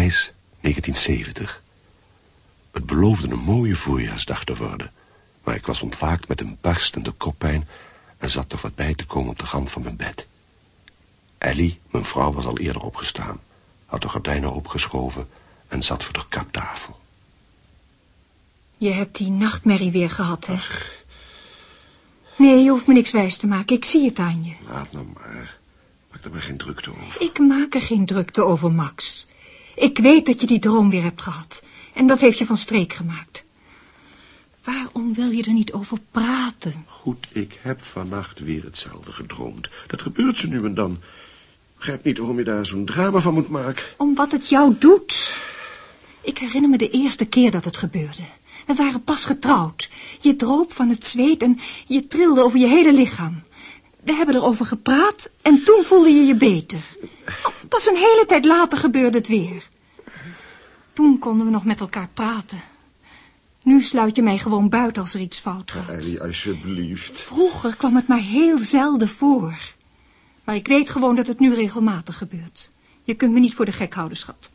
Parijs, 1970. Het beloofde een mooie voorjaarsdag te worden. Maar ik was ontwaakt met een barstende koppijn... en zat toch wat bij te komen op de rand van mijn bed. Ellie, mijn vrouw, was al eerder opgestaan. Had de gordijnen opgeschoven en zat voor de kaptafel. Je hebt die nachtmerrie weer gehad, hè? Nee, je hoeft me niks wijs te maken. Ik zie het aan je. Laat nou maar. Maak er maar geen drukte over. Ik maak er geen drukte over, Max. Ik weet dat je die droom weer hebt gehad. En dat heeft je van streek gemaakt. Waarom wil je er niet over praten? Goed, ik heb vannacht weer hetzelfde gedroomd. Dat gebeurt ze nu en dan. Ik begrijp niet waarom je daar zo'n drama van moet maken. Om wat het jou doet. Ik herinner me de eerste keer dat het gebeurde. We waren pas getrouwd. Je droop van het zweet en je trilde over je hele lichaam. We hebben erover gepraat en toen voelde je je beter. Pas een hele tijd later gebeurde het weer. Toen konden we nog met elkaar praten. Nu sluit je mij gewoon buiten als er iets fout gaat. Ellie, alsjeblieft. Vroeger kwam het maar heel zelden voor. Maar ik weet gewoon dat het nu regelmatig gebeurt. Je kunt me niet voor de gek houden, schat.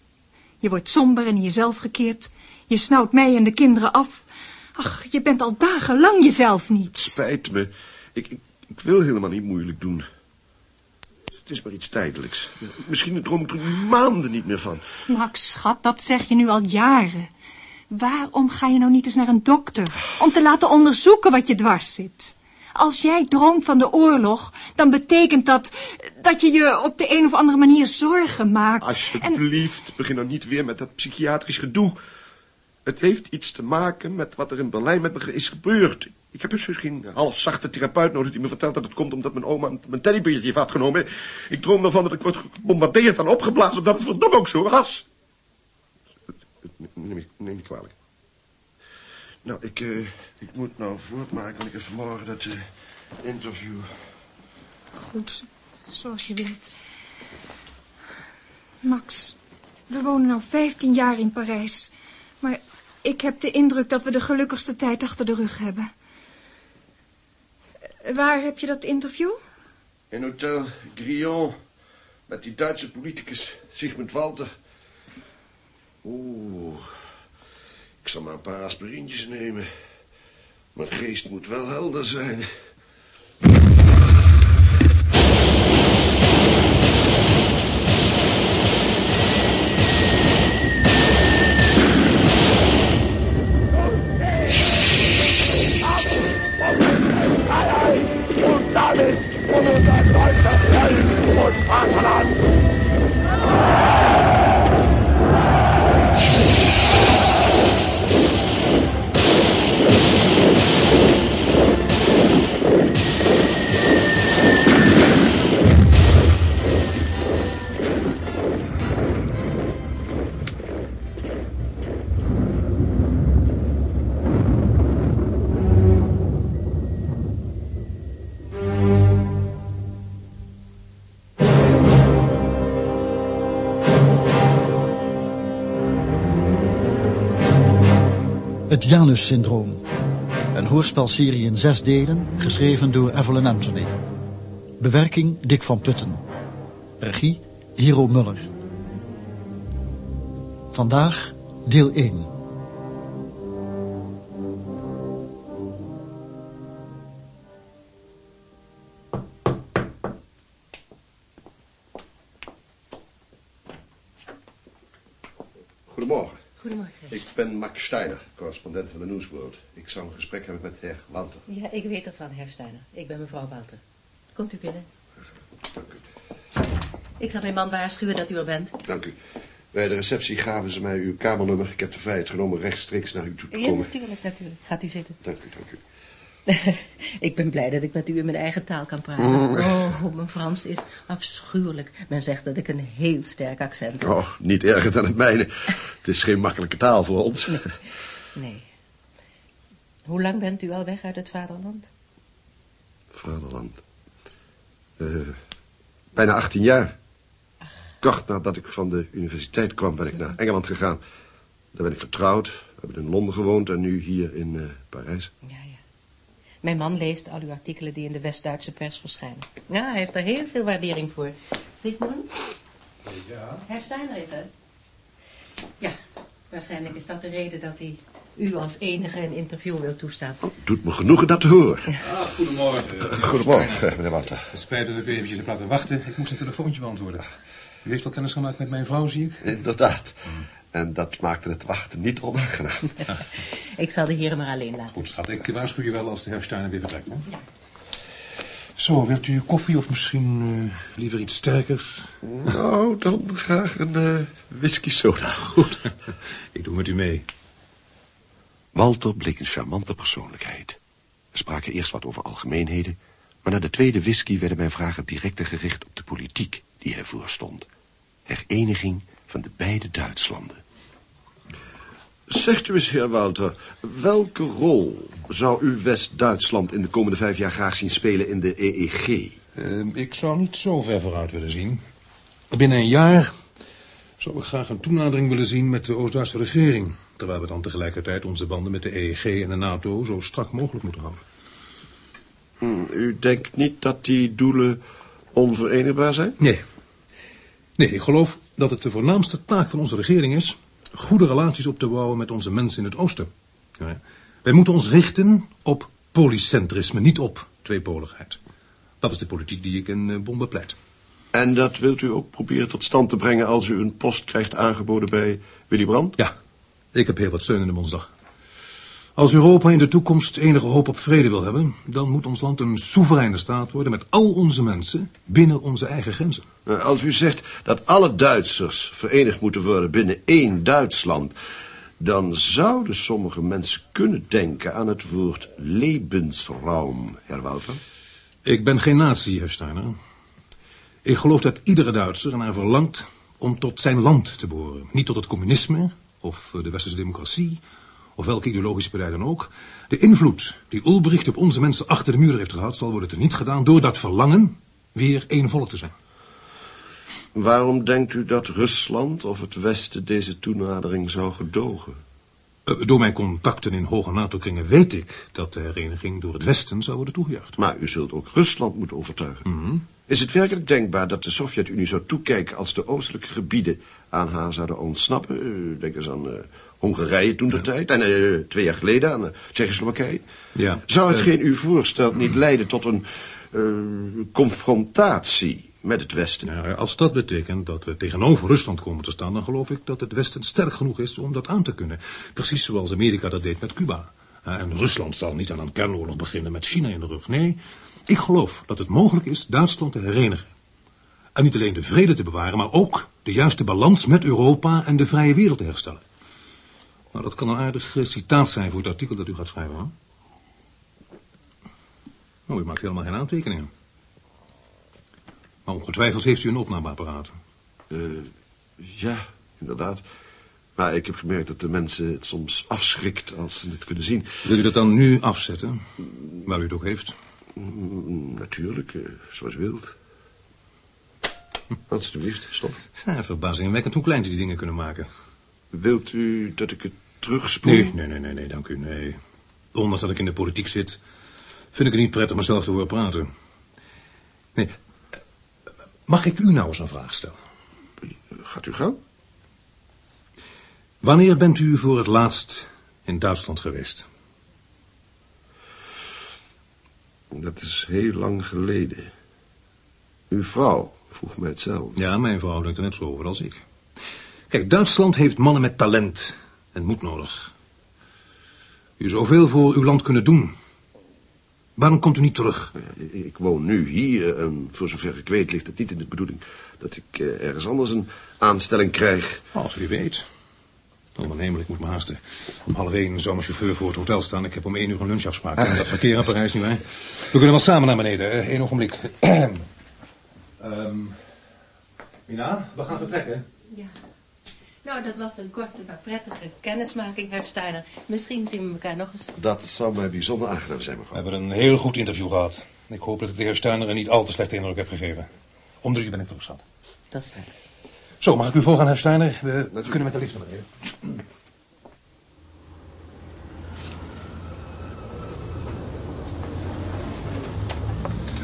Je wordt somber en in jezelf gekeerd. Je snauwt mij en de kinderen af. Ach, je bent al dagenlang jezelf niet. Spijt me. Ik, ik, ik wil helemaal niet moeilijk doen. Het is maar iets tijdelijks. Misschien droom ik er maanden niet meer van. Max, schat, dat zeg je nu al jaren. Waarom ga je nou niet eens naar een dokter? Om te laten onderzoeken wat je dwars zit. Als jij droomt van de oorlog, dan betekent dat dat je je op de een of andere manier zorgen maakt. Alsjeblieft, begin nou niet weer met dat psychiatrisch gedoe. Het heeft iets te maken met wat er in Berlijn met me is gebeurd. Ik heb dus geen halfzachte therapeut nodig die me vertelt dat het komt omdat mijn oma mijn teddybeertje heeft afgenomen. Ik droom ervan dat ik word gebombardeerd en opgeblazen omdat het verdomme ook zo was. Neem, neem niet kwalijk. Nou, ik, uh, ik moet nou voortmaken, want ik heb vanmorgen dat uh, interview. Goed, zoals je wilt. Max, we wonen al 15 jaar in Parijs. Maar ik heb de indruk dat we de gelukkigste tijd achter de rug hebben. Waar heb je dat interview? In Hotel Grillon. Met die Duitse politicus Sigmund Walter. Oeh. Ik zal maar een paar aspirintjes nemen. Mijn geest moet wel helder zijn. Het Janus-syndroom. Een hoorspelserie in zes delen, geschreven door Evelyn Anthony. Bewerking Dick van Putten. Regie Hero Muller. Vandaag deel 1. Goedemorgen. Goedemorgen. Ik ben Max Steiner, correspondent van de Newsworld. Ik zou een gesprek hebben met heer Walter. Ja, ik weet ervan, heer Steiner. Ik ben mevrouw Walter. Komt u binnen. Dank u. Ik zal mijn man waarschuwen dat u er bent. Dank u. Bij de receptie gaven ze mij uw kamernummer. Ik heb de vrijheid genomen rechtstreeks naar u toe te Ja, komen. natuurlijk, natuurlijk. Gaat u zitten. Dank u, dank u. ik ben blij dat ik met u in mijn eigen taal kan praten. Mm. Oh, mijn Frans is afschuwelijk. Men zegt dat ik een heel sterk accent heb. Oh, niet erger dan het mijne. Het is geen makkelijke taal voor ons. Nee. Hoe lang bent u al weg uit het vaderland? Vaderland. Eh, bijna 18 jaar. Kort nadat ik van de universiteit kwam, ben ik naar Engeland gegaan. Daar ben ik getrouwd. We hebben in Londen gewoond en nu hier in eh, Parijs. Ja, ja. Mijn man leest al uw artikelen die in de West-Duitse pers verschijnen. Ja, hij heeft er heel veel waardering voor. Sigmund? Ja, Herr Steiner is er. Waarschijnlijk is dat de reden dat hij u als enige een interview wil toestaan. Doet me genoegen dat te horen. Ah, goedemorgen. Goedemorgen, meneer Walter. Het spijt dat ik u eventjes heb laten wachten. Ik moest een telefoontje beantwoorden. U heeft wel kennis gemaakt met mijn vrouw, zie ik? Inderdaad. En dat maakte het wachten niet onaangenaam. Ik zal de heren maar alleen laten. Goed, schat. Ik waarschuw je wel als de heer Steiner weer vertrekt. Hè? Zo, wilt u koffie of misschien eh, liever iets sterkers? Nou, dan graag een eh, whisky soda. Goed. ik doe met u mee. Walter bleek een charmante persoonlijkheid. We spraken eerst wat over algemeenheden, maar na de tweede whisky werden mijn vragen directer gericht op de politiek die hij voorstond. Hereniging van de beide Duitslanden. Zegt u eens, heer Walter, welke rol zou u West-Duitsland in de komende vijf jaar graag zien spelen in de EEG? Ehm, ik zou niet zo ver vooruit willen zien. Binnen een jaar zou ik graag een toenadering willen zien met de Oost-Duitse regering. Terwijl we dan tegelijkertijd onze banden met de EEG en de NATO zo strak mogelijk moeten houden. Hm, u denkt niet dat die doelen onverenigbaar zijn? Nee. Nee, ik geloof dat het de voornaamste taak van onze regering is... goede relaties op te bouwen met onze mensen in het oosten. Ja, wij moeten ons richten op polycentrisme, niet op tweepoligheid. Dat is de politiek die ik in eh, Bonn bepleit. En dat wilt u ook proberen tot stand te brengen als u een post krijgt aangeboden bij Willy Brandt? Ja, ik heb heel wat steun in de Bondsdag. Als Europa in de toekomst enige hoop op vrede wil hebben... dan moet ons land een soevereine staat worden met al onze mensen binnen onze eigen grenzen. Nou, Als u zegt dat alle Duitsers verenigd moeten worden binnen één Duitsland... dan zouden sommige mensen kunnen denken aan het woord Lebensraum, Herr Walter. Ik ben geen nazi, heer Steiner. Ik geloof dat iedere Duitser ernaar verlangt om tot zijn land te behoren. Niet tot het communisme of de westerse democratie of welke ideologische partij dan ook. De invloed die Ulbricht op onze mensen achter de muur heeft gehad... zal worden teniet gedaan door dat verlangen weer één volk te zijn. Waarom denkt u dat Rusland of het Westen deze toenadering zou gedogen? Eh, Door mijn contacten in hoge NATO-kringen weet ik dat de hereniging door het Westen zou worden toegejuicht. Maar u zult ook Rusland moeten overtuigen. Is het werkelijk denkbaar dat de Sovjet-Unie zou toekijken als de oostelijke gebieden aan haar zouden ontsnappen? Eh, Denk eens aan eh, Hongarije toen de tijd en eh, twee jaar geleden aan uh, Tsjechoslowakije. Ja. Zou Eh, hetgeen u voorstelt niet leiden tot een eh, confrontatie met het Westen? Als dat betekent dat we tegenover Rusland komen te staan... dan geloof ik dat het Westen sterk genoeg is om dat aan te kunnen. Precies zoals Amerika dat deed met Cuba. Eh, En Rusland zal niet aan een kernoorlog beginnen met China in de rug. Nee, ik geloof dat het mogelijk is Duitsland te herenigen. En niet alleen de vrede te bewaren, maar ook de juiste balans met Europa en de vrije wereld te herstellen. Nou, dat kan een aardig eh, citaat zijn voor het artikel dat u gaat schrijven, hè? Oh, u maakt helemaal geen aantekeningen. Maar ongetwijfeld heeft u een opnameapparaat. Eh, ja, inderdaad. Maar ik heb gemerkt dat de mensen het soms afschrikt als ze het kunnen zien. Wil u dat dan nu afzetten? Waar u het ook heeft. Mm, Natuurlijk, eh, zoals u wilt. Alsjeblieft, stop. Ja, verbazingwekkend hoe klein ze die dingen kunnen maken. Wilt u dat ik het Nee, nee, nee, nee, nee, dank u, nee. Ondanks dat ik in de politiek zit, vind ik het niet prettig mezelf te horen praten. Nee, eh, mag ik u nou eens een vraag stellen? Gaat u gang? Wanneer bent u voor het laatst in Duitsland geweest? Dat is heel lang geleden. Uw vrouw vroeg mij hetzelfde. Ja, mijn vrouw denkt er net zo over als ik. Kijk, Duitsland heeft mannen met talent en moed nodig. U zou veel voor uw land kunnen doen. Waarom komt u niet terug? Ik- Ik woon nu hier en voor zover ik weet ligt het niet in de bedoeling dat ik eh, ergens anders een aanstelling krijg. Als u weet. Oh, mijn hemel, ik moet me haasten. Om half één zou mijn chauffeur voor het hotel staan. Ik heb om één uur een lunchafspraak. En dat verkeer in Parijs niet waar. We kunnen wel samen naar beneden. Eén ogenblik. Ehm Mina, we gaan vertrekken. Ja. Nou, dat was een korte maar prettige kennismaking, Herr Steiner. Misschien zien we elkaar nog eens. Dat zou mij bijzonder aangenaam zijn, We mevrouw. hebben een heel goed interview gehad. Ik hoop dat ik de heer Steiner een niet al te slechte indruk heb gegeven. Om drie uur ben ik terug, schat. Tot straks. Zo, mag ik u volgen, heer Steiner? We kunnen met de lift naar beneden.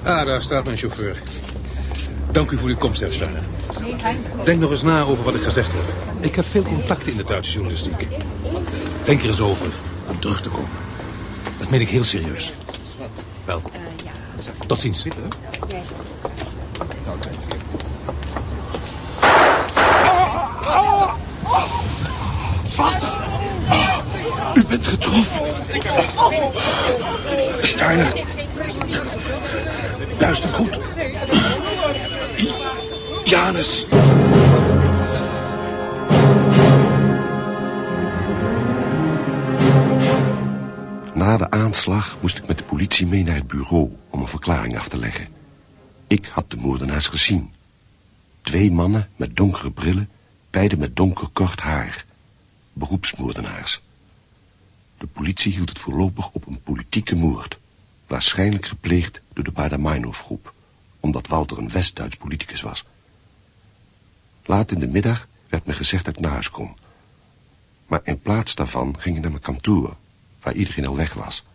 Ah, daar staat mijn chauffeur. Dank u voor uw komst, heer Steiner. Denk nog eens na over wat ik gezegd heb. Ik heb veel contacten in de Duitse journalistiek. Denk er eens over om terug te komen. Dat meen ik heel serieus. Wel, tot ziens. U bent getroffen. Steiner. Luister goed. Janus. Na de aanslag moest ik met de politie mee naar het bureau om een verklaring af te leggen. Ik had de moordenaars gezien. Twee mannen met donkere brillen, beide met donker kort haar. Beroepsmoordenaars. De politie hield het voorlopig op een politieke moord. Waarschijnlijk gepleegd door de Bader-Meinhof-groep. Omdat Walter een West-Duits politicus was. Laat in de middag werd me gezegd dat ik naar huis kon. Maar in plaats daarvan ging ik naar mijn kantoor, waar iedereen al weg was.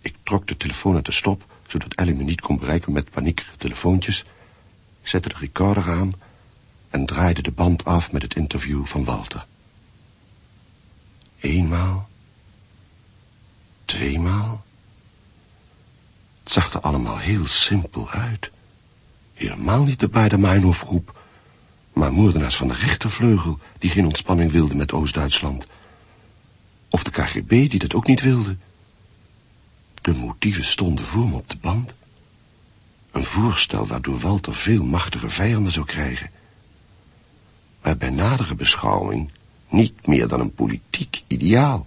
Ik trok de telefoon uit de stop, zodat Ellie me niet kon bereiken met paniekige telefoontjes, zette de recorder aan en draaide de band af met het interview van Walter. Eenmaal. Tweemaal. Het zag er allemaal heel simpel uit. Helemaal niet de beide Meinhof-groep, maar moordenaars van de rechtervleugel die geen ontspanning wilden met Oost-Duitsland. Of de KGB die dat ook niet wilde. De motieven stonden voor me op de band. Een voorstel waardoor Walter veel machtige vijanden zou krijgen. Maar bij nadere beschouwing niet meer dan een politiek ideaal.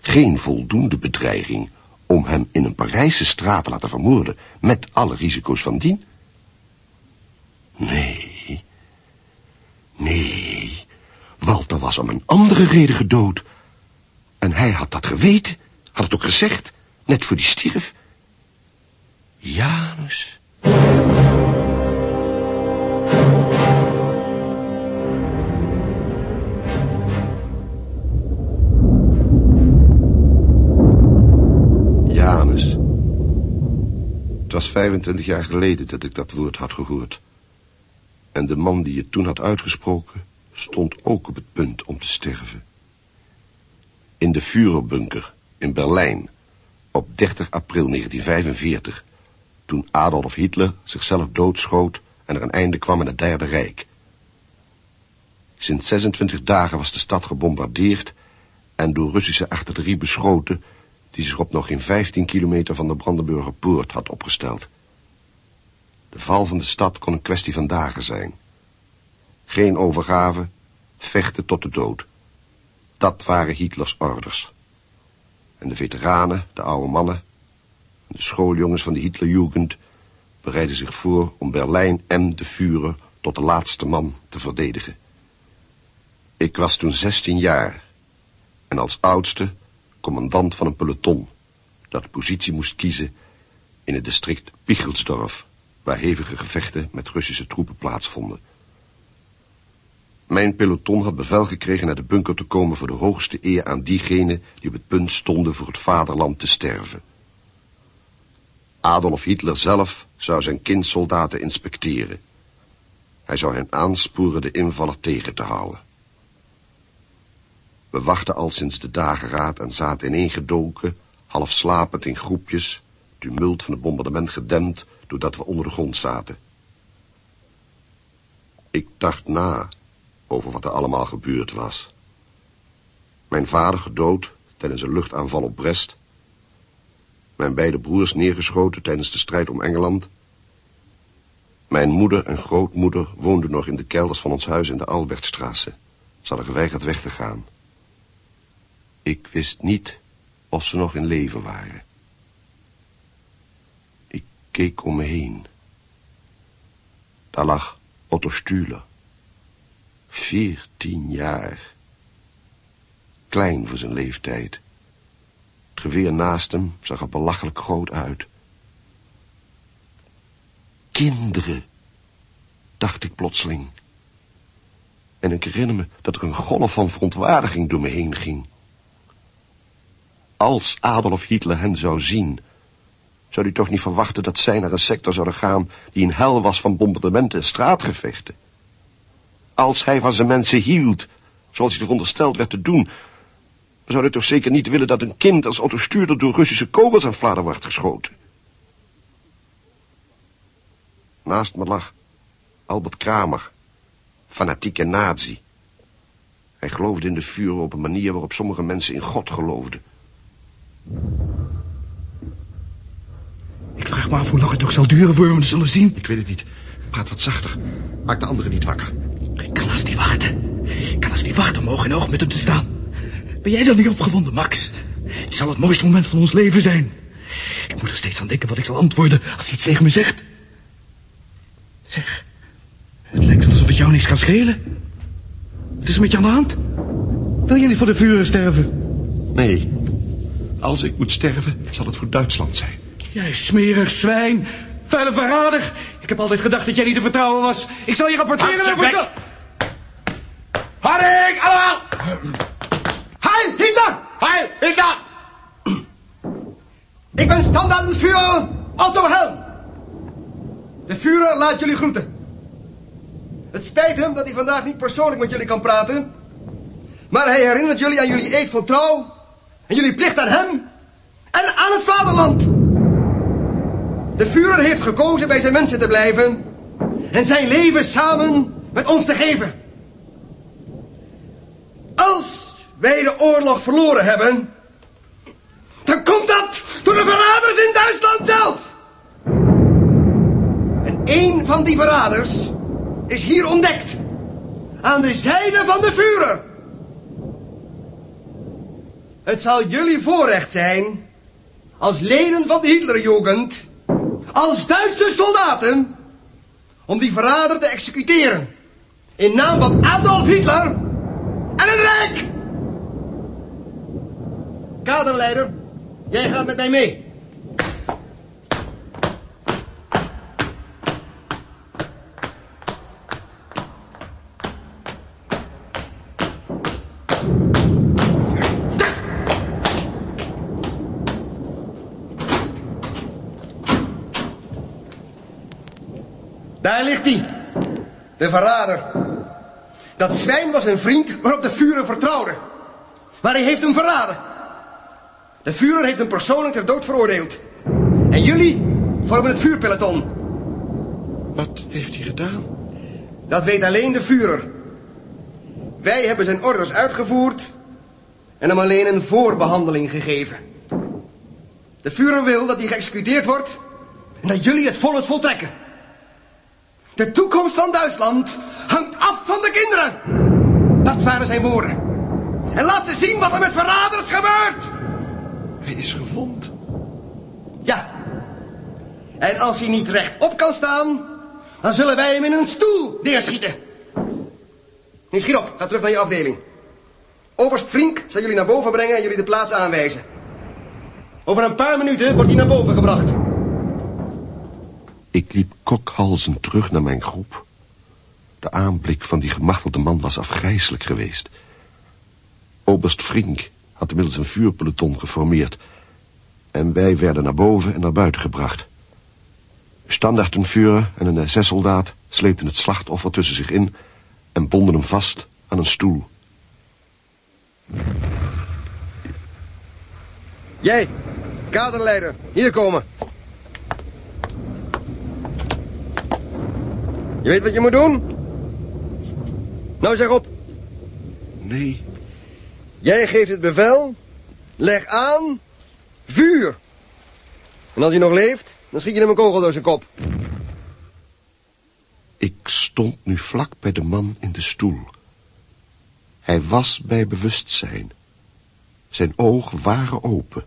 Geen voldoende bedreiging om hem in een Parijse straat te laten vermoorden... met alle risico's van dien. Nee, nee, Walter was om een andere reden gedood. En hij had dat geweten, had het ook gezegd, net voor die stierf. Janus... Janus. Het was 25 jaar geleden dat ik dat woord had gehoord. En de man die het toen had uitgesproken... stond ook op het punt om te sterven. In de Führerbunker in Berlijn... op 30 april 1945... toen Adolf Hitler zichzelf doodschoot... en er een einde kwam aan het Derde Rijk. Sinds 26 dagen was de stad gebombardeerd... en door Russische artillerie beschoten die zich op nog geen 15 kilometer van de Brandenburger Poort had opgesteld. De val van de stad kon een kwestie van dagen zijn. Geen overgave, vechten tot de dood. Dat waren Hitlers orders. En de veteranen, de oude mannen, de schooljongens van de Hitlerjugend bereidden zich voor om Berlijn en de Führer tot de laatste man te verdedigen. Ik was toen 16 jaar en als oudste commandant van een peloton dat positie moest kiezen in het district Pichelsdorf, waar hevige gevechten met Russische troepen plaatsvonden. Mijn peloton had bevel gekregen naar de bunker te komen voor de hoogste eer aan diegenen die op het punt stonden voor het vaderland te sterven. Adolf Hitler zelf zou zijn kindsoldaten inspecteren. Hij zou hen aansporen de invaller tegen te houden. We wachten al sinds de dageraad en zaten ineengedoken, half slapend in groepjes, tumult van het bombardement gedempt, doordat we onder de grond zaten. Ik dacht na over wat er allemaal gebeurd was. Mijn vader gedood tijdens een luchtaanval op Brest. Mijn beide broers neergeschoten tijdens de strijd om Engeland. Mijn moeder en grootmoeder woonden nog in de kelders van ons huis in de Albertstraße. Ze hadden geweigerd weg te gaan. Ik wist niet of ze nog in leven waren. Keek om me heen. Daar lag Otto Stuhler. Veertien jaar. Klein voor zijn leeftijd. Het geweer naast hem zag er belachelijk groot uit. Kinderen, dacht ik plotseling. En ik herinner me dat er een golf van verontwaardiging door me heen ging. Als Adolf Hitler hen zou zien, Zou u toch niet verwachten dat zij naar een sector zouden gaan... die een hel was van bombardementen en straatgevechten? Als hij van zijn mensen hield, zoals hij verondersteld werd te doen... zou hij toch zeker niet willen dat een kind als autostuurder... door Russische kogels aan Vlader wordt geschoten? Naast me lag Albert Kramer, fanatieke nazi. Hij geloofde in de vuren op een manier waarop sommige mensen in God geloofden. Ik vraag me af hoe lang het nog zal duren voor we het zullen zien. Ik weet het niet. Praat wat zachter. Maak de anderen niet wakker. Ik kan als niet wachten. Ik kan als niet wachten om oog in oog met hem te staan. Ben jij dan niet opgewonden, Max? Het zal het mooiste moment van ons leven zijn. Ik moet er steeds aan denken wat ik zal antwoorden als hij iets tegen me zegt. Zeg, het lijkt alsof het jou niks kan schelen. Wat is er met je aan de hand? Wil je niet voor de vuren sterven? Nee. Als ik moet sterven, zal het voor Duitsland zijn. Jij smerig zwijn. Vuile verrader. Ik heb altijd gedacht dat jij niet te vertrouwen was. Ik zal je rapporteren... Houd over-. Haring, allemaal! Heil Hitler! Heil, Hitler! Ik ben standaardenführer Otto Helm. De Führer laat jullie groeten. Het spijt hem dat hij vandaag niet persoonlijk met jullie kan praten. Maar hij herinnert jullie aan jullie eed van trouw. En jullie plicht aan hem. En aan het vaderland. De Führer heeft gekozen bij zijn mensen te blijven. En zijn leven samen met ons te geven. Als wij de oorlog verloren hebben... Dan komt dat door de verraders in Duitsland zelf. En één van die verraders is hier ontdekt. Aan de zijde van de Führer. Het zal jullie voorrecht zijn, als leden van de Hitlerjugend, als Duitse soldaten, om die verrader te executeren. In naam van Adolf Hitler en het Rijk. Kaderleider, jij gaat met mij mee. Daar ligt hij, de verrader. Dat zwijn was een vriend waarop de Führer vertrouwde. Maar hij heeft hem verraden. De Führer heeft hem persoonlijk ter dood veroordeeld. En jullie vormen het vuurpeloton. Wat heeft hij gedaan? Dat weet alleen de Führer. Wij hebben zijn orders uitgevoerd en hem alleen een voorbehandeling gegeven. De Führer wil dat hij geëxecuteerd wordt en dat jullie het vonnis voltrekken. De toekomst van Duitsland hangt af van de kinderen. Dat waren zijn woorden. En laat ze zien wat er met verraders gebeurt. Hij is gewond. Ja. En als hij niet rechtop kan staan, dan zullen wij hem in een stoel neerschieten. Nu schiet op, ga terug naar je afdeling. Oberst Frink zal jullie naar boven brengen en jullie de plaats aanwijzen. Over een paar minuten wordt hij naar boven gebracht. Ik liep kokhalzend terug naar mijn groep. De aanblik van die gemachtelde man was afgrijselijk geweest. Oberst Frink had inmiddels een vuurpeloton geformeerd... en wij werden naar boven en naar buiten gebracht. Standaardenvuurder en een SS-soldaat sleepten het slachtoffer tussen zich in... en bonden hem vast aan een stoel. Jij, kaderleider, hier komen. Je weet wat je moet doen? Nou, zeg op. Nee, Jij geeft het bevel. Leg aan. Vuur. En als hij nog leeft, dan schiet je hem een kogel door zijn kop. Ik stond nu vlak bij de man in de stoel. Hij was bij bewustzijn. Zijn ogen waren open.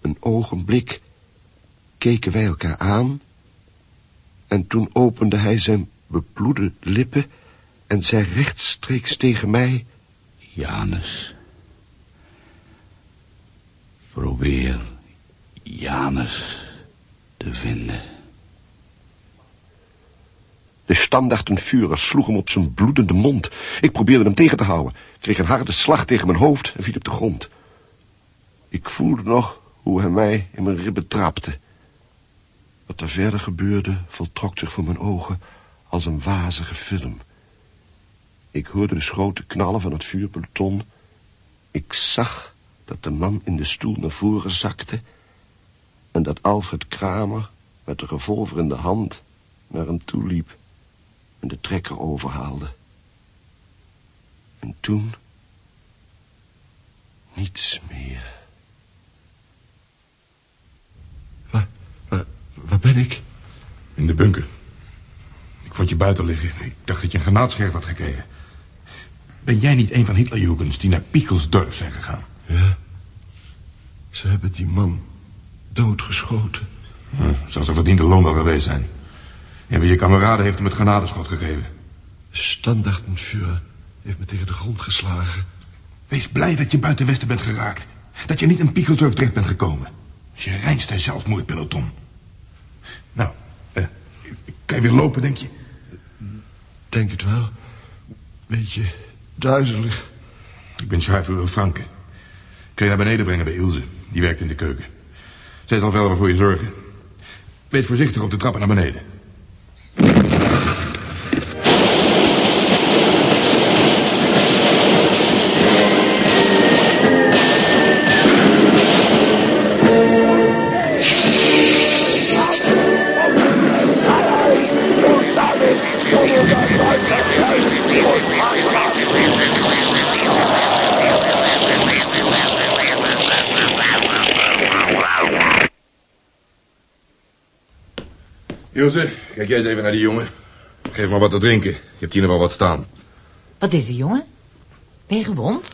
Een ogenblik keken wij elkaar aan... en toen opende hij zijn bebloede lippen... en zei rechtstreeks tegen mij... Janus. Probeer Janus te vinden. De standaardenvuurder sloeg hem op zijn bloedende mond. Ik probeerde hem tegen te houden. Kreeg een harde slag tegen mijn hoofd en viel op de grond. Ik voelde nog hoe hij mij in mijn ribben trapte. Wat er verder gebeurde, voltrok zich voor mijn ogen als een wazige film. Ik hoorde de schoten knallen van het vuurpeloton. Ik zag dat de man in de stoel naar voren zakte... en dat Alfred Kramer met de revolver in de hand naar hem toe liep... en de trekker overhaalde. En toen... niets meer. Waar, ben ik? In de bunker. Ik vond je buiten liggen. Ik dacht dat je een granaatscherf had gekregen. Ben jij niet een van Hitlerjugends die naar Piekelsdorf zijn gegaan? Ja. Ze hebben die man doodgeschoten. Hm, zou zijn verdiende loon wel geweest zijn. En wie je kameraden heeft hem het granadeschot gegeven. Standaardenvuur heeft me tegen de grond geslagen. Wees blij dat je buiten Westen bent geraakt. Dat je niet in Piekelsdorf terecht bent gekomen. Je reinste zelfmoordpeloton. Nou, eh, kan je weer lopen, denk je? Denk het wel. Beetje duizelig. Ik ben chauffeur Franke. Ik kan je naar beneden brengen bij Ilse. Die werkt in de keuken. Zij zal verder voor je zorgen. Wees voorzichtig op de trappen naar beneden. Ilse, kijk jij eens even naar die jongen. Geef maar wat te drinken. Je hebt hier nog wel wat staan. Wat is er, jongen? Ben je gewond?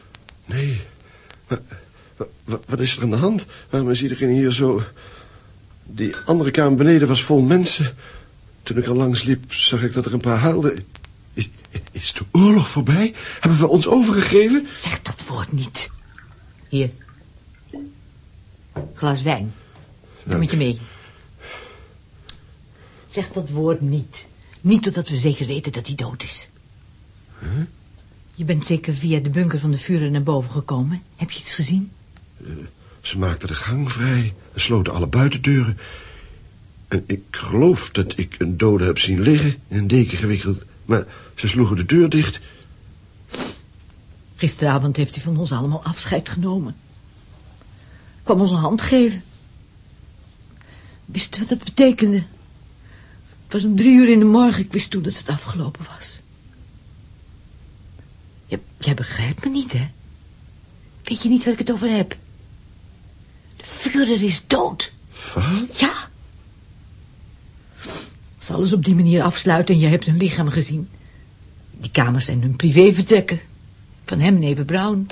Nee. Wa- wa- wa- wat is er aan de hand? Waarom is iedereen hier zo... Die andere kamer beneden was vol mensen. Toen ik er langs liep, zag ik dat er een paar huilden. Is, is de oorlog voorbij? Hebben we ons overgegeven? Zeg dat woord niet. Hier. Glas wijn. Kom met je mee. Zeg dat woord niet. Niet totdat we zeker weten dat hij dood is. Je bent zeker via de bunker van de vuren naar boven gekomen. Heb je iets gezien? Ze maakten de gang vrij en sloten alle buitendeuren. En ik geloof dat ik een dode heb zien liggen, in een deken gewikkeld. Maar ze sloegen de deur dicht. Gisteravond heeft hij van ons allemaal afscheid genomen. Kwam ons een hand geven. Wist wat dat betekende? Het was om drie uur in de morgen. Ik wist toen dat het afgelopen was. Jij, jij begrijpt me niet, hè? Weet je niet waar ik het over heb? De Führer is dood. Wat? Ja. Als alles op die manier afsluiten en je hebt hun lichaam gezien. Die kamers zijn hun privévertrekken. Van hem en Brown.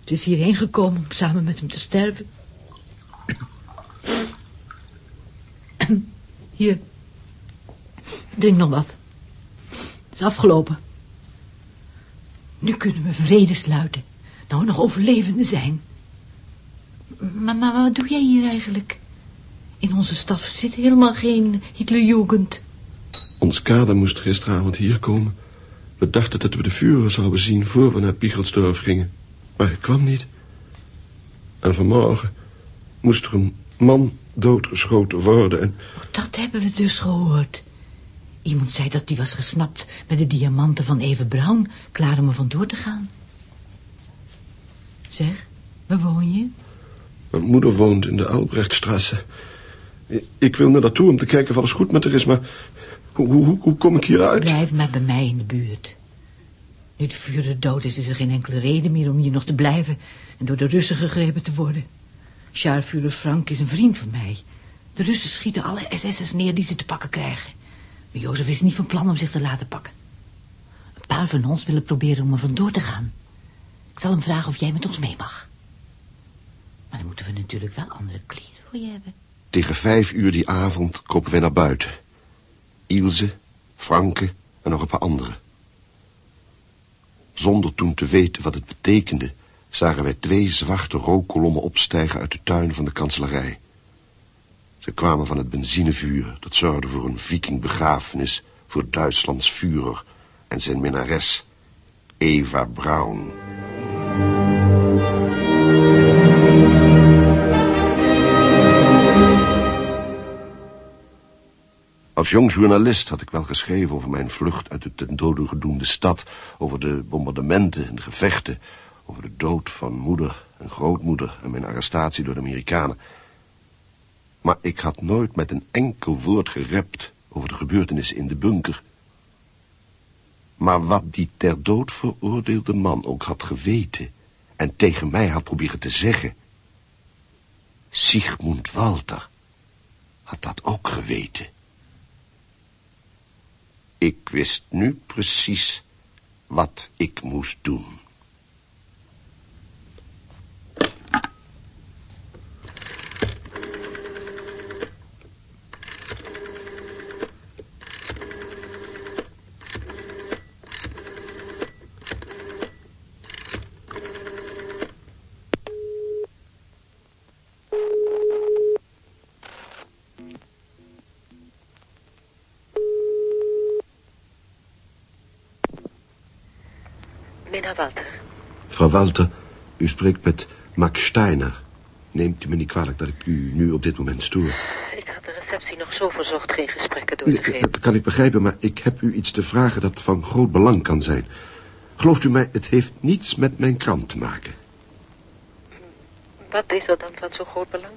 Het is hierheen gekomen om samen met hem te sterven. Hier. Drink nog wat. Het is afgelopen. Nu kunnen we vrede sluiten. Nou, nog overlevenden zijn. Maar, maar wat doe jij hier eigenlijk? In onze staf zit helemaal geen Hitlerjugend. Ons kader moest gisteravond hier komen. We dachten dat we de Führer zouden zien voor we naar Piegelsdorf gingen. Maar hij kwam niet. En vanmorgen moest er een man doodgeschoten worden en... Oh, dat hebben we dus gehoord. Iemand zei dat die was gesnapt met de diamanten van Eve Brown, klaar om er vandoor te gaan. Zeg, waar woon je? Mijn moeder woont in de Albrechtstrasse. Ik wil naar daartoe om te kijken of alles goed met haar is, maar... Hoe, hoe, hoe kom ik hier uit? Blijf maar bij mij in de buurt. Nu de vuur dood is, is er geen enkele reden meer om hier nog te blijven... en door de Russen gegrepen te worden. Charles Führer Frank is een vriend van mij. De Russen schieten alle SS'ers neer die ze te pakken krijgen. Jozef is niet van plan om zich te laten pakken. Een paar van ons willen proberen om er vandoor te gaan. Ik zal hem vragen of jij met ons mee mag. Maar dan moeten we natuurlijk wel andere kleren voor je hebben. Tegen vijf uur die avond kropen wij naar buiten. Ilse, Franke en nog een paar anderen. Zonder toen te weten wat het betekende... zagen wij twee zwarte rookkolommen opstijgen uit de tuin van de kanselarij. Ze kwamen van het benzinevuur. Dat zorgde voor een vikingbegrafenis voor Duitslands vurer en zijn minnares, Eva Braun. Als jong journalist had ik wel geschreven over mijn vlucht uit de ten dode gedoemde stad... over de bombardementen en de gevechten... over de dood van moeder en grootmoeder en mijn arrestatie door de Amerikanen... Maar ik had nooit met een enkel woord gerept over de gebeurtenissen in de bunker. Maar wat die ter dood veroordeelde man ook had geweten en tegen mij had proberen te zeggen, Sigmund Walter had dat ook geweten. Ik wist nu precies wat ik moest doen. Meneer Walter. Mevrouw Walter, u spreekt met Max Steiner. Neemt u me niet kwalijk dat ik u nu op dit moment stoor? Ik had de receptie nog zo verzocht geen gesprekken door te geven. dat kan ik begrijpen, maar ik heb u iets te vragen dat van groot belang kan zijn. Gelooft u mij, het heeft niets met mijn krant te maken. Wat is er dan van zo groot belang?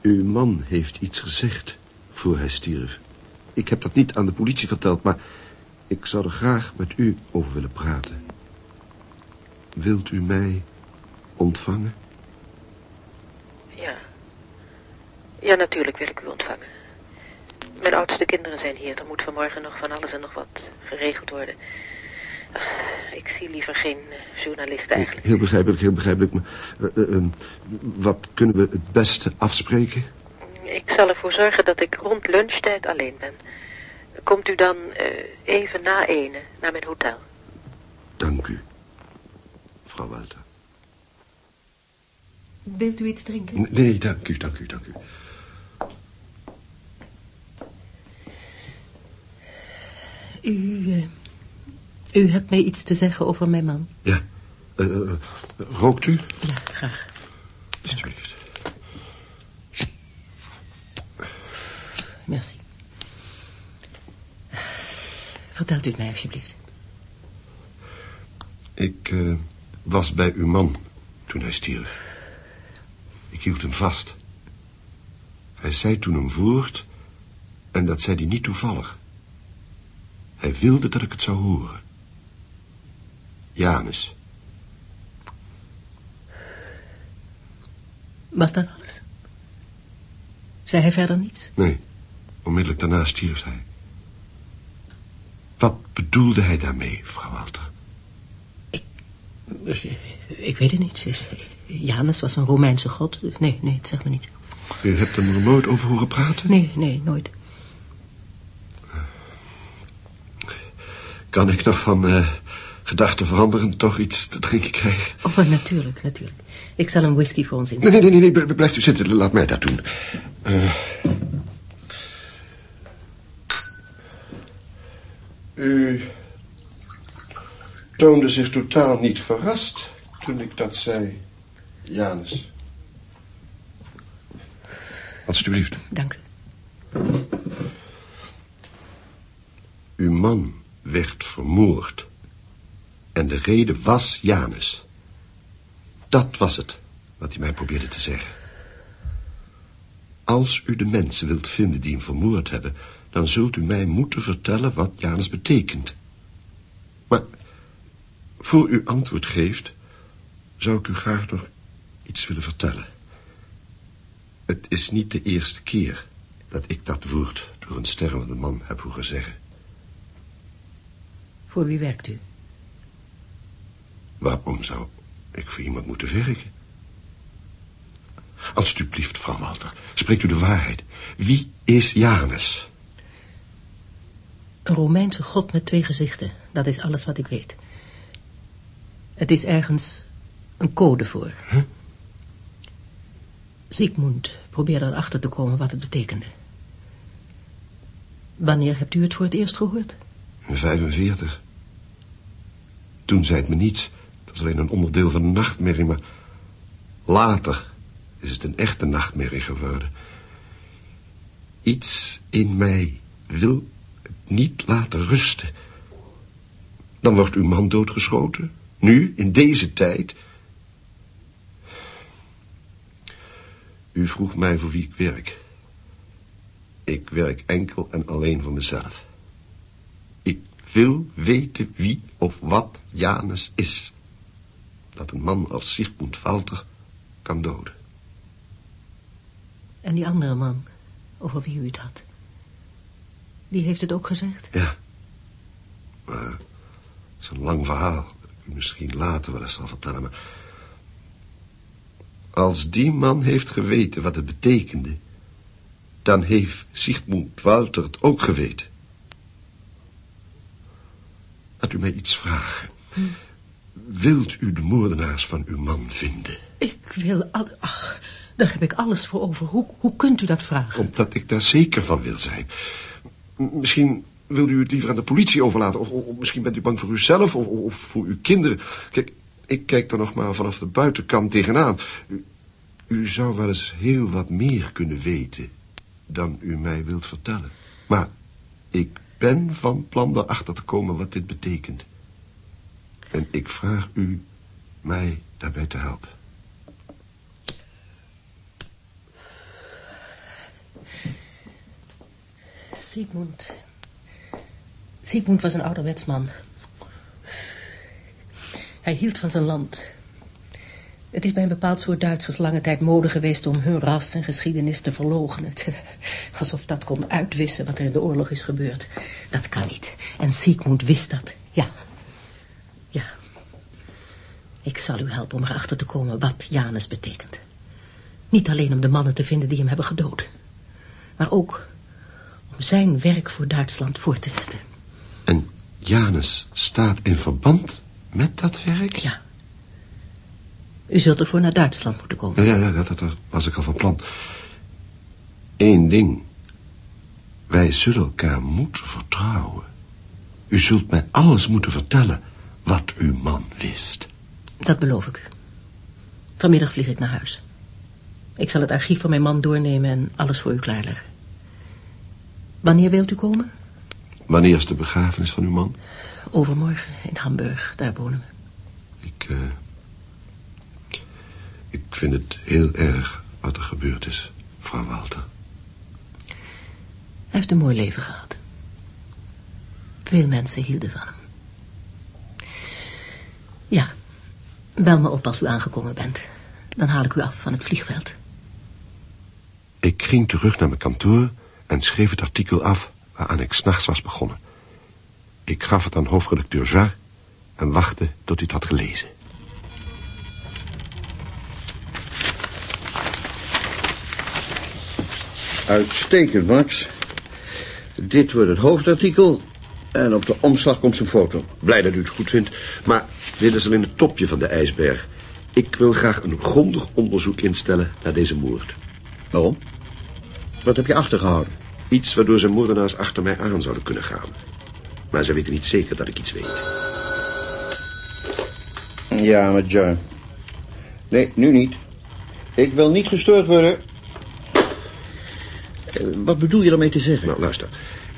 Uw man heeft iets gezegd voor hij stierf. Ik heb dat niet aan de politie verteld, maar ik zou er graag met u over willen praten. Wilt u mij ontvangen? Ja. Ja, natuurlijk wil ik u ontvangen. Mijn oudste kinderen zijn hier. Er moet vanmorgen nog van alles en nog wat geregeld worden. Ach, ik zie liever geen eh, journalist eigenlijk. Heel begrijpelijk, heel begrijpelijk. Maar, eh, eh, eh, wat kunnen we het beste afspreken? Ik zal ervoor zorgen dat ik rond lunchtijd alleen ben. Komt u dan even na ene naar mijn hotel? Dank u, mevrouw Walter. Wilt u iets drinken? Nee, nee, dank u, dank u, dank u. U, eh, u hebt mij iets te zeggen over mijn man. Ja. Eh, rookt u? Ja, graag. Alsjeblieft. Merci. Vertelt u het mij alsjeblieft. Ik was bij uw man toen hij stierf. Ik hield hem vast. Hij zei toen een woord en dat zei hij niet toevallig. Hij wilde dat ik het zou horen. Janus. Was dat alles? Zei hij verder niets? Nee, onmiddellijk daarna stierf hij. Wat bedoelde hij daarmee, mevrouw Walter? Ik, ik weet het niet. Janus was een Romeinse god. Nee, nee, het zegt me niet. U hebt hem er nooit over horen praten? Nee, nee, nooit. Kan ik nog van eh, gedachten veranderen toch iets te drinken krijgen? Oh, natuurlijk, natuurlijk. Ik zal een whisky voor ons inzetten. nee, nee, nee, nee, blijft u zitten. Laat mij dat doen. Eh. u toonde zich totaal niet verrast toen ik dat zei, Janus. Alsjeblieft. Dank u. Uw man werd vermoord. En de reden was Janus. Dat was het, wat hij mij probeerde te zeggen. Als u de mensen wilt vinden die hem vermoord hebben... dan zult u mij moeten vertellen wat Janus betekent. Voor u antwoord geeft... zou ik u graag nog iets willen vertellen. Het is niet de eerste keer dat ik dat woord... door een stervende man heb horen zeggen. Voor wie werkt u? Waarom zou ik voor iemand moeten werken? Alsjeblieft, vrouw Walter, spreekt u de waarheid. Wie is Janus? Een Romeinse god met twee gezichten. Dat is alles wat ik weet. Het is ergens een code voor. Huh? Sigmund probeerde erachter te komen wat het betekende. Wanneer hebt u het voor het eerst gehoord? In 45. Toen zei het me niets. Dat is alleen een onderdeel van een nachtmerrie, maar... Later is het een echte nachtmerrie geworden. Iets in mij wil het niet laten rusten. Dan wordt uw man doodgeschoten. Nu, in deze tijd. U vroeg mij voor wie ik werk. Ik werk enkel en alleen voor mezelf. Ik wil weten wie of wat Janus is. Dat een man als Sigmund Walter kan doden. En die andere man, over wie u het had. Die heeft het ook gezegd? Ja. Maar het is een lang verhaal. U misschien later wel eens zal vertellen. Maar als die man heeft geweten wat het betekende... dan heeft Sigmund Walter het ook geweten. Laat u mij iets vragen. Wilt u de moordenaars van uw man vinden? Ik wil... Al... Ach, daar heb ik alles voor over. Hoe, hoe kunt u dat vragen? Omdat ik daar zeker van wil zijn. Misschien wilt u het liever aan de politie overlaten. Of, misschien bent u bang voor uzelf of, of voor uw kinderen. Kijk, ik kijk er nog maar vanaf de buitenkant tegenaan. U, u zou wel eens heel wat meer kunnen weten dan u mij wilt vertellen. Maar ik ben van plan erachter te komen wat dit betekent. En ik vraag u mij daarbij te helpen. Sigmund. Sigmund was een ouderwets man. Hij hield van zijn land. Het is bij een bepaald soort Duitsers lange tijd mode geweest om hun ras en geschiedenis te verloochenen. Alsof dat kon uitwissen wat er in de oorlog is gebeurd. Dat kan niet. En Sigmund wist dat. Ja. Ja. Ik zal u helpen om erachter te komen wat Janus betekent. Niet alleen om de mannen te vinden die hem hebben gedood. Maar ook om zijn werk voor Duitsland voort te zetten. Janus staat in verband met dat werk? Ja. U zult ervoor naar Duitsland moeten komen. Ja, ja, ja dat, dat was ik al van plan. Eén ding. Wij zullen elkaar moeten vertrouwen. U zult mij alles moeten vertellen wat uw man wist. Dat beloof ik u. Vanmiddag vlieg ik naar huis. Ik zal het archief van mijn man doornemen en alles voor u klaarleggen. Wanneer wilt u komen? Wanneer is de begrafenis van uw man? Overmorgen in Hamburg, daar wonen we. Ik, eh, ik vind het heel erg wat er gebeurd is, mevrouw Walter. Hij heeft een mooi leven gehad. Veel mensen hielden van hem. Ja, bel me op als u aangekomen bent. Dan haal ik u af van het vliegveld. Ik ging terug naar mijn kantoor en schreef het artikel af waaraan ik s'nachts was begonnen. Ik gaf het aan hoofdredacteur Jar en wachtte tot hij het had gelezen. Uitstekend, Max. Dit wordt het hoofdartikel en op de omslag komt zijn foto. Blij dat u het goed vindt, maar dit is alleen het topje van de ijsberg. Ik wil graag een grondig onderzoek instellen naar deze moord. Waarom? Wat heb je achtergehouden? Iets waardoor zijn moordenaars achter mij aan zouden kunnen gaan. Maar ze weten niet zeker dat ik iets weet. Ja, met John. Nee, nu niet. Ik wil niet gestoord worden. Eh, Wat bedoel je daarmee te zeggen? Nou, luister.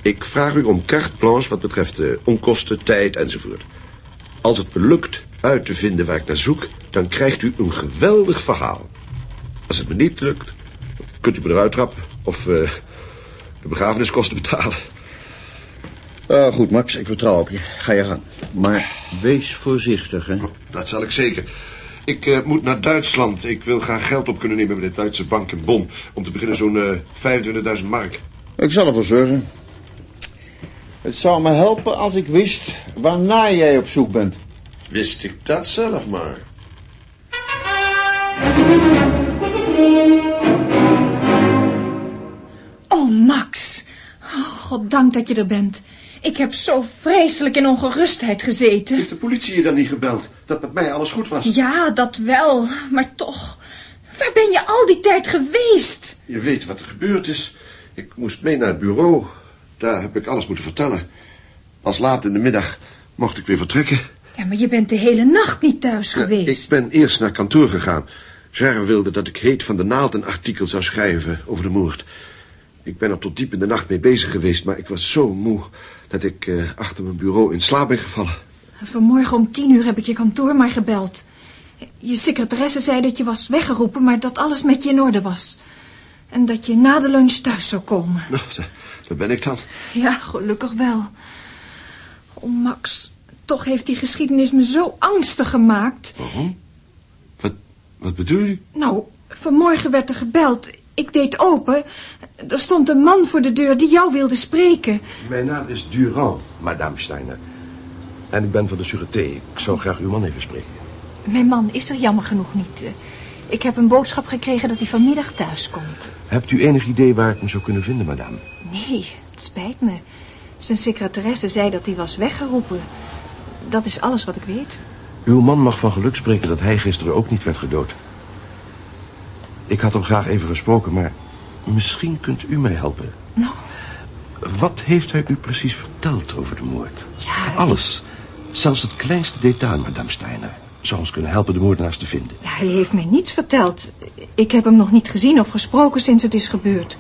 Ik vraag u om carte blanche wat betreft eh, onkosten, tijd enzovoort. Als het me lukt uit te vinden waar ik naar zoek... dan krijgt u een geweldig verhaal. Als het me niet lukt, kunt u me eruit trappen... of eh, de begrafeniskosten betalen. Ah, goed, Max, ik vertrouw op je. Ga je gang. Maar wees voorzichtig, hè? Dat zal ik zeker. Ik eh, moet naar Duitsland. Ik wil graag geld op kunnen nemen bij de Duitse bank in Bonn. Om te beginnen zo'n eh 25.000 mark. Ik zal ervoor zorgen. Het zou me helpen als ik wist waarnaar jij op zoek bent. Wist ik dat zelf maar. Goddank dat je er bent. Ik heb zo vreselijk in ongerustheid gezeten. Heeft de politie je dan niet gebeld? Dat met mij alles goed was? Ja, dat wel. Maar toch... Waar ben je al die tijd geweest? Je weet wat er gebeurd is. Ik moest mee naar het bureau. Daar heb ik alles moeten vertellen. Pas laat in de middag mocht ik weer vertrekken. Ja, maar je bent de hele nacht niet thuis geweest. Ik ben eerst naar kantoor gegaan. Jar wilde dat ik heet van de naald een artikel zou schrijven over de moord. Ik ben er tot diep in de nacht mee bezig geweest, maar ik was zo moe dat ik eh, achter mijn bureau in slaap ben gevallen. Vanmorgen om tien uur heb ik je kantoor maar gebeld. Je secretaresse zei dat je was weggeroepen, maar dat alles met je in orde was. En dat je na de lunch thuis zou komen. Nou, daar, daar ben ik dan. Ja, gelukkig wel. Oh, Max, toch heeft die geschiedenis me zo angstig gemaakt. Waarom? Wat, wat bedoel je? Nou, vanmorgen werd er gebeld. Ik deed open. Er stond een man voor de deur die jou wilde spreken. Mijn naam is Durand, madame Steiner. En ik ben van de Sûreté. Ik zou graag uw man even spreken. Mijn man is er jammer genoeg niet. Ik heb een boodschap gekregen dat hij vanmiddag thuis komt. Hebt u enig idee waar ik hem zou kunnen vinden, madame? Nee, het spijt me. Zijn secretaresse zei dat hij was weggeroepen. Dat is alles wat ik weet. Uw man mag van geluk spreken dat hij gisteren ook niet werd gedood. Ik had hem graag even gesproken, maar misschien kunt u mij helpen. Nou? Wat heeft hij u precies verteld over de moord? Ja, Alles. Zelfs het kleinste detail, madame Steiner. Zou ons kunnen helpen de moordenaars te vinden. Ja, hij heeft mij niets verteld. Ik heb hem nog niet gezien of gesproken sinds het is gebeurd.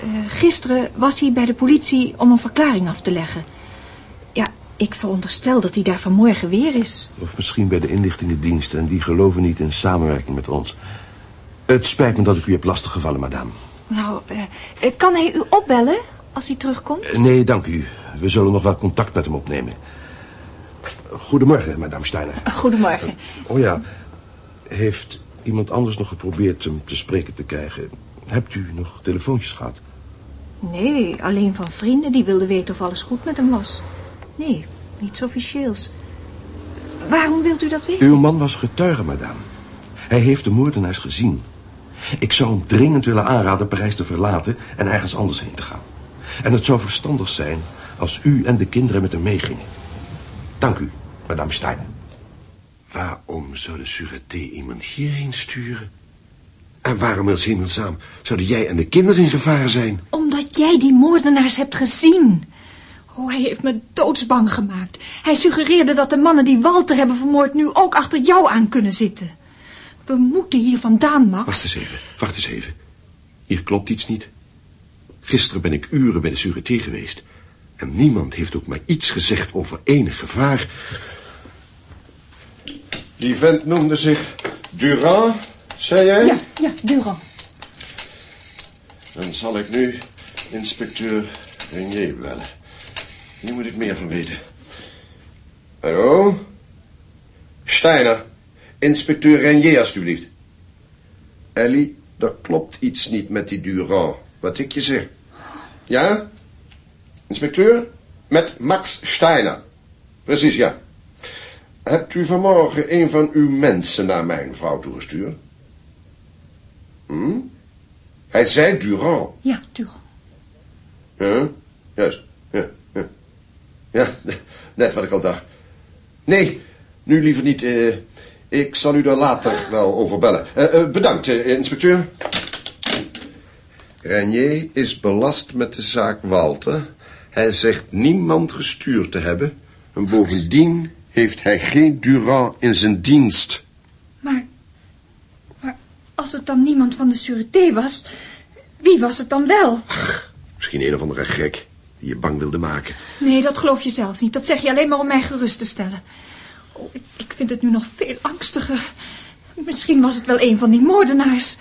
Eh, gisteren was hij bij de politie om een verklaring af te leggen. Ja, ik veronderstel dat hij daar vanmorgen weer is. Of misschien bij de inlichtingendiensten en die geloven niet in samenwerking met ons. Het spijt me dat ik u heb lastiggevallen, madame. Nou, eh, eh, kan hij u opbellen als hij terugkomt? Eh, Nee, dank u. We zullen nog wel contact met hem opnemen. Goedemorgen, madame Steiner. Goedemorgen. Oh ja, heeft iemand anders nog geprobeerd hem te spreken te krijgen? Hebt u nog telefoontjes gehad? Nee, alleen van vrienden die wilden weten of alles goed met hem was. Nee, niets officieels. Waarom wilt u dat weten? Uw man was getuige, madame. Hij heeft de moordenaars gezien. Ik zou hem dringend willen aanraden Parijs te verlaten en ergens anders heen te gaan. En het zou verstandig zijn als u en de kinderen met hem meegingen. Dank u, madame Steiner. Waarom zou de Sûreté iemand hierheen sturen? En waarom in hemelsnaam zouden jij en de kinderen in gevaar zijn? Omdat jij die moordenaars hebt gezien. Oh, hij heeft me doodsbang gemaakt. Hij suggereerde dat de mannen die Walter hebben vermoord nu ook achter jou aan kunnen zitten. We moeten hier vandaan, Max. Wacht eens even, wacht eens even. Hier klopt iets niet. Gisteren ben ik uren bij de Sûreté geweest. En niemand heeft ook maar iets gezegd over enig gevaar. Die vent noemde zich Durand, zei jij? Ja, ja, Durand. Dan zal ik nu inspecteur Renier bellen. Hier moet ik meer van weten. Hallo? Steiner. Inspecteur Renier, alstublieft. Ellie, er klopt iets niet met die Durand. Wat ik je zeg. Ja? Inspecteur? Met Max Steiner. Precies, ja. Hebt u vanmorgen een van uw mensen naar mijn vrouw toegestuurd? Hm? Hij zei Durand. Ja, Durand. Ja, juist. Ja, ja. ja, net wat ik al dacht. Nee, nu liever niet. eh, ik zal u daar later wel over bellen. Eh, eh, bedankt, eh, inspecteur. Renier is belast met de zaak Walter. Hij zegt niemand gestuurd te hebben. En bovendien heeft hij geen Durand in zijn dienst. Maar, maar als het dan niemand van de Sûreté was, wie was het dan wel? Misschien een of andere gek die je bang wilde maken. Nee, dat geloof je zelf niet. Dat zeg je alleen maar om mij gerust te stellen. Oh, ik, ik vind het nu nog veel angstiger. Misschien was het wel een van die moordenaars.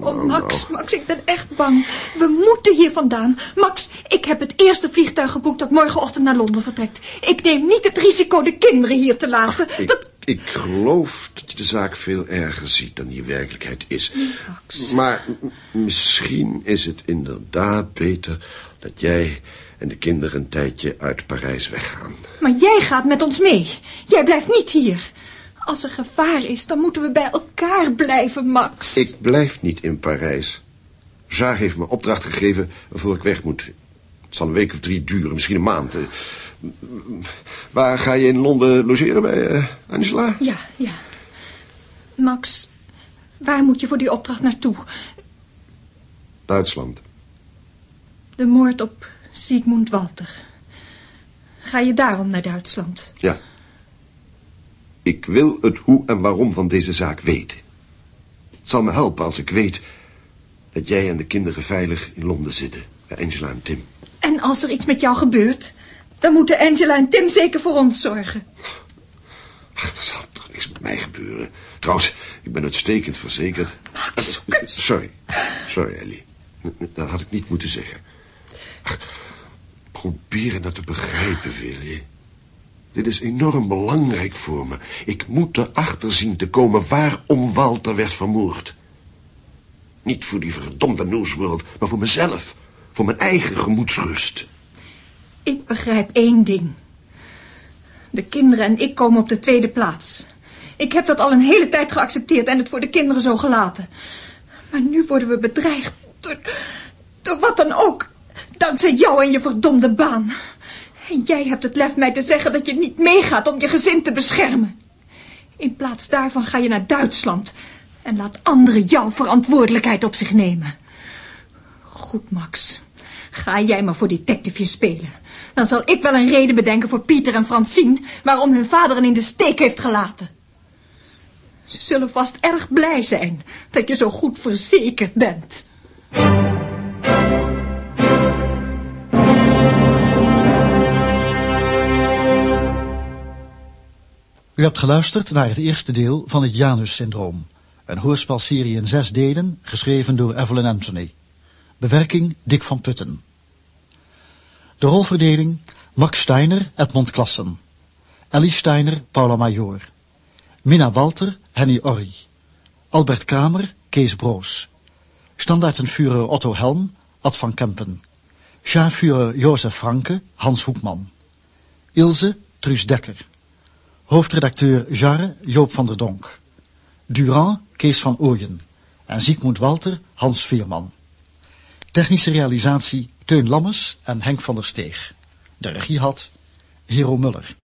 Oh, Max, Max, ik ben echt bang. We moeten hier vandaan. Max, ik heb het eerste vliegtuig geboekt dat morgenochtend naar Londen vertrekt. Ik neem niet het risico de kinderen hier te laten. Ik, Dat... ik geloof dat je de zaak veel erger ziet dan die werkelijkheid is. Maar m- misschien is het inderdaad beter dat jij en de kinderen een tijdje uit Parijs weggaan. Maar jij gaat met ons mee. Jij blijft niet hier. Als er gevaar is, dan moeten we bij elkaar blijven, Max. Ik blijf niet in Parijs. Zaar heeft me opdracht gegeven waarvoor ik weg moet. Het zal een week of drie duren, misschien een maand. Eh, Waar ga je in Londen logeren bij eh, Angela? Ja, ja. Max, waar moet je voor die opdracht naartoe? Duitsland. De moord op Sigmund Walter. Ga je daarom naar Duitsland? Ja. Ik wil het hoe en waarom van deze zaak weten. Het zal me helpen als ik weet dat jij en de kinderen veilig in Londen zitten. Bij Angela en Tim. En als er iets met jou gebeurt, dan moeten Angela en Tim zeker voor ons zorgen. Ach, er zal toch niks met mij gebeuren. Trouwens, ik ben uitstekend verzekerd. Max, Sorry. Sorry, Ellie. Dat had ik niet moeten zeggen. Probeer nou te begrijpen, wil je? Dit is enorm belangrijk voor me. Ik moet erachter zien te komen waarom Walter werd vermoord. Niet voor die verdomde Newsworld, maar voor mezelf. Voor mijn eigen gemoedsrust. Ik begrijp één ding. De kinderen en ik komen op de tweede plaats. Ik heb dat al een hele tijd geaccepteerd en het voor de kinderen zo gelaten. Maar nu worden we bedreigd door, door wat dan ook. Dankzij jou en je verdomde baan. En jij hebt het lef mij te zeggen dat je niet meegaat om je gezin te beschermen. In plaats daarvan ga je naar Duitsland en laat anderen jouw verantwoordelijkheid op zich nemen. Goed, Max. Ga jij maar voor detective spelen. Dan zal ik wel een reden bedenken voor Pieter en Francine... waarom hun vader hen in de steek heeft gelaten. Ze zullen vast erg blij zijn dat je zo goed verzekerd bent. U hebt geluisterd naar het eerste deel van het Janus-syndroom. Een hoorspelserie in zes delen, geschreven door Evelyn Anthony. Bewerking Dick van Putten. De rolverdeling Max Steiner, Edmond Klassen. Ellie Steiner, Paula Major. Minna Walter, Henny Orri. Albert Kramer, Kees Broos. Standaartenführer Otto Helm, Ad van Kempen. Schaarführer Jozef Franke, Hans Hoekman. Ilse, Truus Dekker. Hoofdredacteur Jarre, Joop van der Donk. Durand, Kees van Ooyen. En Ziekmoed Walter, Hans Veerman. Technische realisatie Teun Lammes en Henk van der Steeg. De regie had Hero Muller.